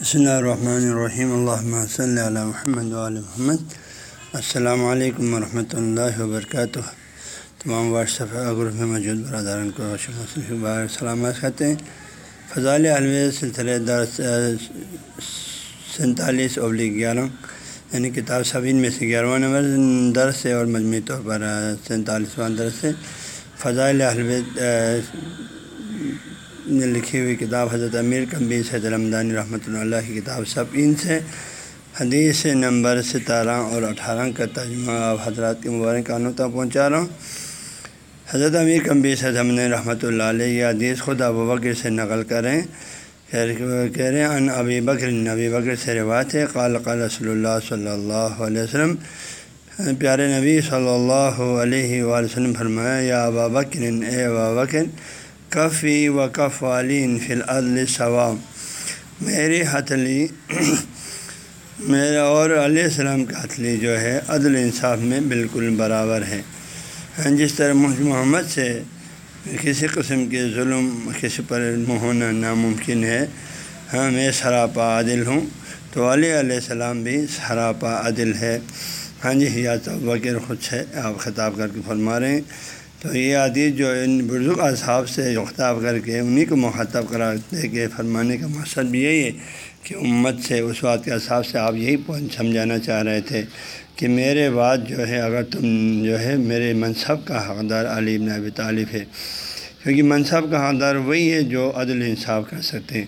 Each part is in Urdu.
بسم اللہ الرحمن الرحیم اللہ صلی علی محمد محمد السلام علیکم ورحمۃ اللہ وبرکاتہ تمام واٹس ایپ گروپ میں موجود برادران کو سلامت کرتے ہیں فضال الویز سلسلے درس سینتالیس ابلی گیارہ یعنی کتاب سبین میں سے گیارہواں نمبر درس ہے اور مجموعی طور پر سینتالیسواں درس ہے فضائل الوید نے لکھی ہوئی کتاب حضرت امیر کمبی سید رمضانی رحمۃ اللہ کی کتاب سب ان سے حدیث نمبر ستارہ اور اٹھارہ کا ترجمہ آپ حضرات کے مبارک کانوں تک پہنچا رہا ہوں۔ حضرت امیر کمبی سید نے رحمۃ اللہ علیہ یہ حدیث خود ابو بکر سے نقل کریں۔ کہہ رہے ہیں، ان ابی بکر نبی بکر سے روایت ہے۔ قال قال رسول اللہ صلی اللہ علیہ وسلم، پیارے نبی صلی اللہ علیہ وآلہ وسلم فرمایا، یا ابا بکر، اے ابا بکر کفی و کف والین فی العدل ثوام میری ہتھلی میرا اور علیہ السلام کا ہتھلی جو ہے عدل انصاف میں بالکل برابر ہے۔ ہاں، جس طرح محمد سے کسی قسم کے ظلم کسی پر ہونا ناممکن ہے ہاں میں سراپا عادل ہوں۔ تو علیہ علیہ السلام بھی سراپا عادل ہے۔ ہاں جی یا تو بغیر خود سے آپ خطاب کر کے فرما رہے ہیں۔ تو یہ عادی جو ان بزرگ اصحاب سے خطاب کر کے انہیں کو مخاطب کرا دے کے فرمانے کا مقصد بھی یہی ہے کہ امت سے اس بات کے اصحاب سے آپ یہی سمجھانا چاہ رہے تھے کہ میرے بعد جو ہے اگر تم جو ہے میرے منصب کا حقدار علی ابن ابی طالب ہے، کیونکہ منصب کا حقدار وہی ہے جو عدل انصاف کر سکتے ہیں۔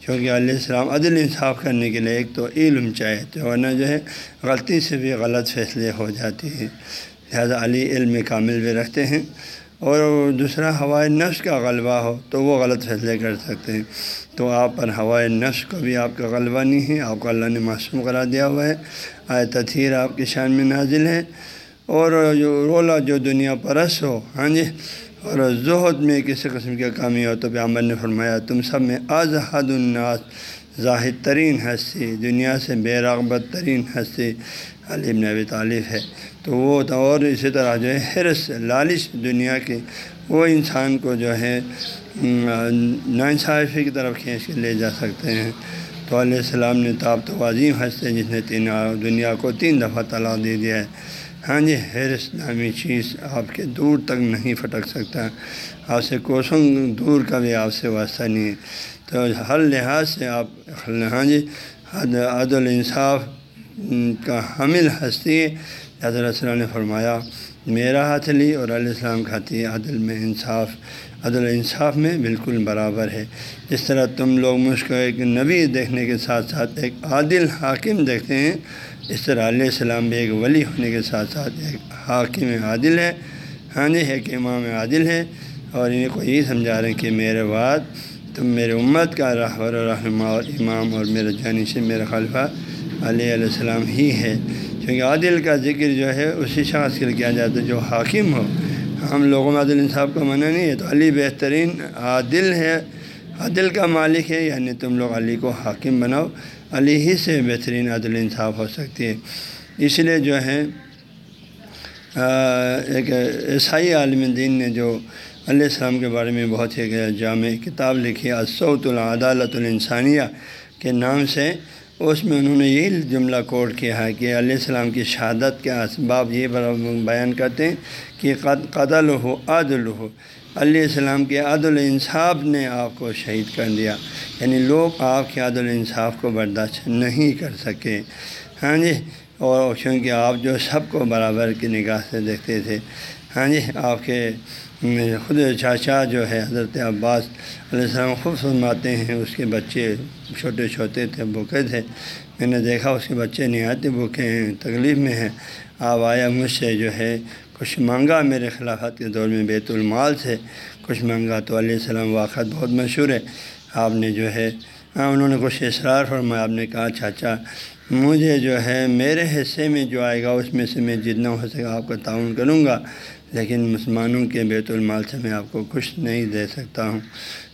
کیونکہ علیہ السلام عدل انصاف کرنے کے لیے ایک تو علم چاہے تو ورنہ جو ہے غلطی سے بھی غلط فیصلے ہو جاتے ہیں۔ لہٰذا علی علم کامل بھی رکھتے ہیں۔ اور دوسرا ہوائے نفس کا غلبہ ہو تو وہ غلط فیصلے کر سکتے ہیں۔ تو آپ پر ہوائے نفس کو بھی آپ کا غلبہ نہیں ہے۔ آپ کو اللہ نے معصوم کرا دیا ہوا ہے۔ آئے تطہیر آپ کی شان میں نازل ہے۔ اور جو رولا جو دنیا پرس ہو ہاں جی اور زہد میں کسی قسم کی کامی ہو تو پیامبر نے فرمایا، تم سب میں آزاد الناس ظاہر ترین ہستی، دنیا سے بے رغبت ترین ہستی۔ علی ابن ابی طالب ہے۔ تو وہ اور اسی طرح جو ہے حرص لالش دنیا کے وہ انسان کو جو ہے ناانصافی کی طرف کھینچ کے لے جا سکتے ہیں۔ تو علیہ السلام نے تاب تو عظیم ہنستے جس نے تین دنیا کو تین دفعہ طلاق دے دیا ہے۔ ہاں جی حرص نامی چیز آپ کے دور تک نہیں پھٹک سکتا۔ آپ سے کوسوں دور کا بھی آپ سے واسطہ نہیں ہے۔ تو ہر لحاظ سے آپ ہاں جی عدل انصاف کا حامل ہستی حضرت السلام نے فرمایا، میرا ہاتھ لی اور علیہ السلام کھاتی عدل میں انصاف، عدل انصاف میں بالکل برابر ہے۔ جس طرح تم لوگ مجھ کو ایک نبی دیکھنے کے ساتھ ساتھ ایک عادل حاکم دیکھتے ہیں۔ اس طرح علیہ السلام بھی ایک ولی ہونے کے ساتھ ساتھ ایک حاکم عادل ہے۔ ہاں جی ایک امام عادل ہے۔ اور انہیں کو یہی سمجھا رہے ہیں کہ میرے بعد تم میرے امت کا رہبر رہنما اور امام اور میرے جانی سے میرا خلفہ علیہ علیہ السلام ہی ہے۔ کیونکہ عادل کا ذکر جو ہے اسی شخص کے لیے کیا جاتا ہے جو حاکم ہو۔ ہم لوگوں میں عادل انصاف کا منع نہیں ہے، تو علی بہترین عادل ہے۔ عادل کا مالک ہے یعنی تم لوگ علی کو حاکم بناؤ۔ علی ہی سے بہترین عادل انصاف ہو سکتی ہے۔ اس لیے جو ہے ایک عیسائی عالم دین نے جو علیہ السلام کے بارے میں بہت ہی جامع کتاب لکھی اسعود العدالت الانسانیہ کے نام سے۔ اس میں انہوں نے یہی جملہ کوٹ کیا ہے کہ علیہ السلام کی شہادت کے اسباب یہ بیان کرتے ہیں کہ قتل ہو عدل ہو علیہ السلام کے عدل انصاف نے آپ کو شہید کر دیا۔ یعنی لوگ آپ کے عدل انصاف کو برداشت نہیں کر سکے۔ ہاں جی؟ اور کیونکہ آپ جو سب کو برابر کی نگاہ سے دیکھتے تھے۔ ہاں جی آپ کے خود چاچا جو ہے، حضرت عباس علیہ السلام خوب فرماتے ہیں۔ اس کے بچے چھوٹے چھوٹے تھے، بھوکے تھے۔ میں نے دیکھا، اس کے بچے نہایت بھوکے ہیں، تکلیف میں ہیں۔ آپ آیا مجھ سے جو ہے، کچھ مانگا میرے خلافت کے دور میں بیت المال سے۔ کچھ مانگا تو علیہ السلام واقعات بہت مشہور ہے۔ آپ نے جو ہے ہاں، انہوں نے کچھ اصرار فرمایا، آپ نے کہا، چاچا، مجھے جو ہے، میرے حصے میں جو آئے گا، اس میں سے میں جتنا ہو سکے آپ کا تعاون کروں گا، لیکن مسلمانوں کے بیت المال سے میں آپ کو کچھ نہیں دے سکتا ہوں۔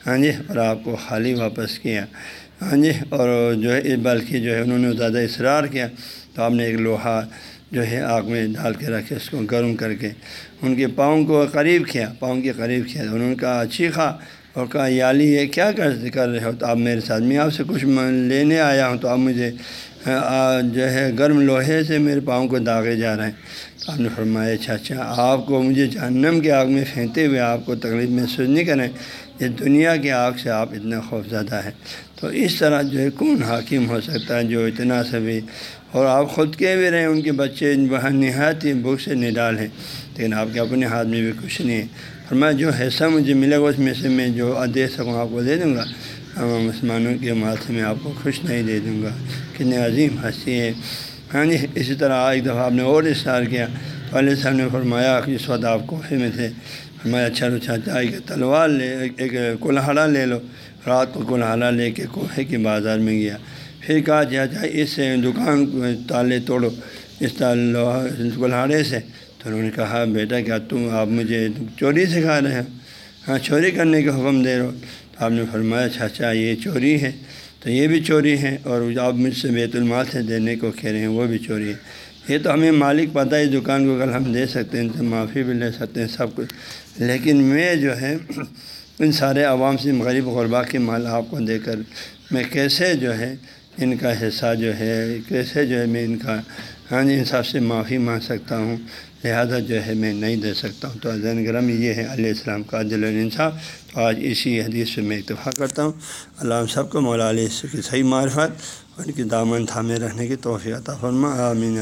ہاں جی اور آپ کو خالی واپس کیا۔ ہاں جی اور جو ہے، بلکہ جو ہے، انہوں نے زیادہ اصرار کیا، تو آپ نے ایک لوہا جو ہے، آگ میں ڈال کے رکھے، اس کو گرم کر کے، ان کے پاؤں کو قریب کیا، پاؤں کے قریب کیا انہوں نے کہا چیخا اور کہا یالی یہ کیا کر کر رہے ہو؟ تو آپ میرے ساتھ میں آپ سے کچھ لینے آیا ہوں تو آپ مجھے جو ہے گرم لوہے سے میرے پاؤں کو داغے جا رہے ہیں. تو آپ نے فرمایا اچھا اچھا آپ کو مجھے جہنم کے آگ میں پھینکتے ہوئے آپ کو تکلیف محسوس نہیں کریں، یہ دنیا کی آگ سے آپ اتنا خوف زدہ ہے تو اس طرح جو ہے کون حاکم ہو سکتا ہے جو اتنا سبھی، اور آپ خود کے بھی رہیں ان کے بچے وہاں نہایت ہی بھوک سے نڈال ہیں، لیکن آپ کے اپنے ہاتھ میں بھی کچھ نہیں ہے۔ فرمایا جو حصہ مجھے ملے گا اس میں سے میں جو دے سکوں آپ کو دے دوں گا۔ مسلمانوں کے مال سے میں آپ کو خوش نہیں دے دوں گا۔ کتنے عظیم ہنسی ہے۔ ہاں جی اسی طرح ایک دفعہ آپ نے اور اشار کیا۔ تو علیہ صاحب نے فرمایا کہ اس وقت آپ کوفے میں تھے، فرمایا اچھا اچھا چائے کہ تلوار لے، ایک کلہڑا لے لو۔ رات کو کلہڑا لے کے کوفے کے بازار میں گیا۔ پھر کہا جا چاہے اس دکان تالے توڑو۔ اس کلہاڑے سے تو انہوں نے کہا، بیٹا کیا تم آپ مجھے چوری سکھا رہے ہو؟ ہاں چوری کرنے کا حکم دے رہے ہو تو آپ نے فرمایا اچھا اچھا یہ چوری ہے۔ تو یہ بھی چوری ہے اور آپ مجھ سے بیت المال سے دینے کو کہہ رہے ہیں، وہ بھی چوری ہے۔ یہ تو ہمیں مالک پتہ ہے، اس دکان کو کل ہم دے سکتے ہیں ان سے معافی بھی لے سکتے ہیں سب کچھ۔ لیکن میں جو ہے، ان سارے عوام سے، غریب غربا کے مال آپ کو دے کر میں کیسے جو ہے، ان کا حصہ جو ہے، کیسے جو ہے میں ان کا ہاں جی انصاف سے معافی مانگ سکتا ہوں۔ لہذا جو ہے میں نہیں دے سکتا ہوں۔ تو عظین گرم یہ ہے، علیہ السلام کا عدل الانصاف تو آج اسی حدیث سے میں اتفاق کرتا ہوں۔ اللہ سب کو مولا علیہ کی صحیح معرفت، ان کی دامن تھامے رہنے کی توفیع عطا فرما۔ آمین